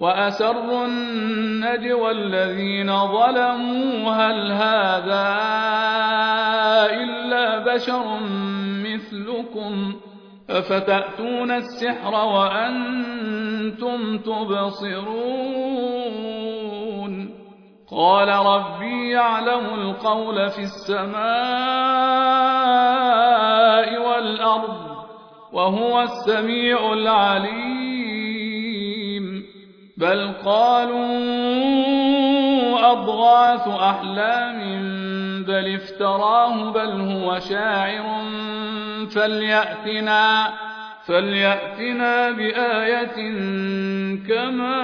وأسروا النجوى الذين ظلموا هل هذا إلا بشر مثلكم أفتأتون السحر وأنتم تبصرون قال ربي يعلم القول في السماء والأرض وهو السميع العليم بل قالوا أضغاث أحلام بل افتراه بل هو شاعر فليأتنا فليأتنا بآية كما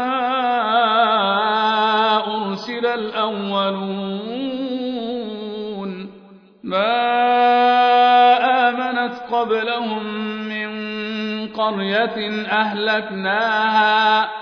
أرسل الأولون. ما آمنت قبلهم من قرية أهلكناها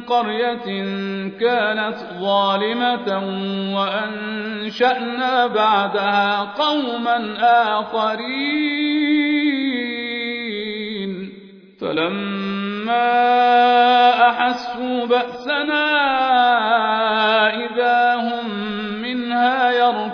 قرية كانت ظالمة وأنشأنا بعدها قوما آخرين. فلما أحسوا بأسنا إذا هم منها يركضون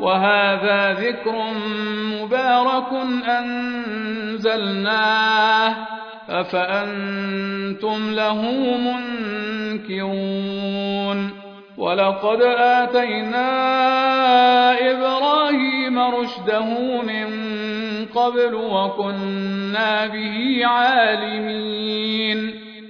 وهذا ذكر مبارك أنزلناه أفأنتم له منكرون ولقد آتينا إبراهيم رشده من قبل وكنا به عالمين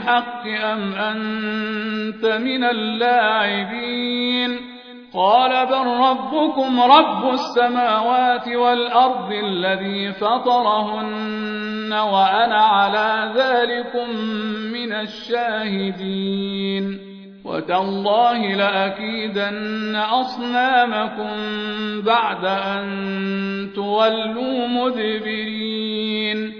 بالحق أم أنت من اللاعبين؟ قال بل ربكم رب السماوات والأرض الذي فطرهن وأنا على ذلكم من الشاهدين. وتالله لأكيدن أصنامكم بعد أن تولوا مدبرين.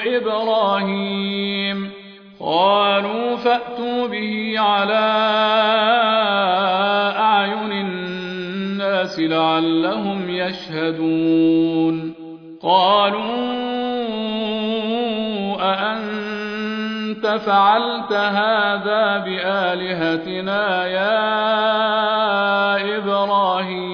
إبراهيم. قالوا فأتوا به على أعين الناس لعلهم يشهدون. قالوا أأنت فعلت هذا بآلهتنا يا إبراهيم؟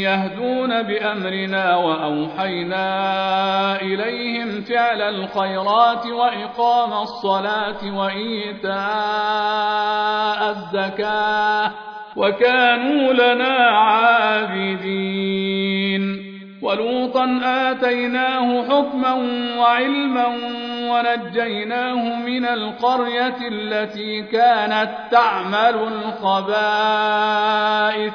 يهدون بأمرنا وأوحينا إليهم فعل الخيرات وإقام الصلاة وإيتاء الزكاة وكانوا لنا عابدين. ولوطا آتيناه حكما وعلما ونجيناه من القرية التي كانت تعمل الخبائث.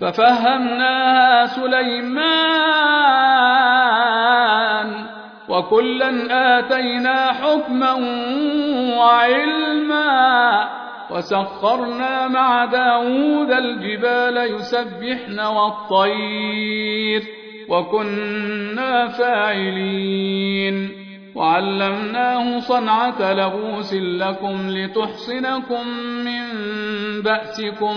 ففهمناها سليمان وكلا آتينا حكما وعلما وسخرنا مع داود الجبال يسبحن والطير وكنا فاعلين وعلمناه صنعة لبوس لكم لتحصنكم من بأسكم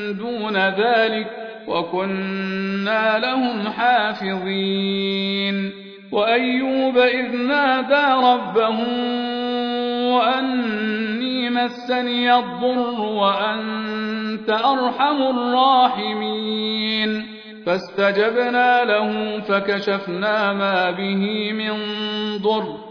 دون ذلك وكنا لهم حافظين. وأيوب إذ نادى ربه وأني مسني الضر وأنت أرحم الراحمين. فاستجبنا له فكشفنا ما به من ضر.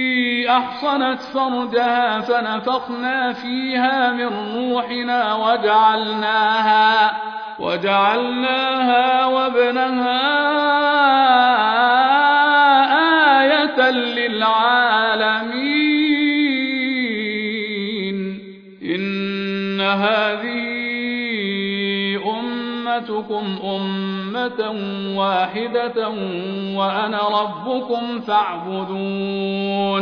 أحصنت فرجها فنفخنا فيها من روحنا وجعلناها وجعلناها وابنها آية للعالمين. إن هذه أمتكم أمة واحدة وأنا ربكم فاعبدون.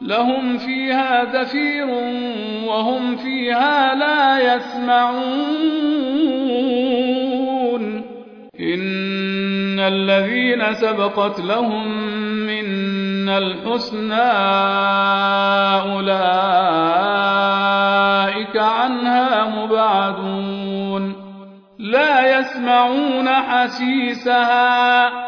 لهم فيها زفير وهم فيها لا يسمعون. إن الذين سبقت لهم منا الحسنى أولئك عنها مبعدون. لا يسمعون حسيسها.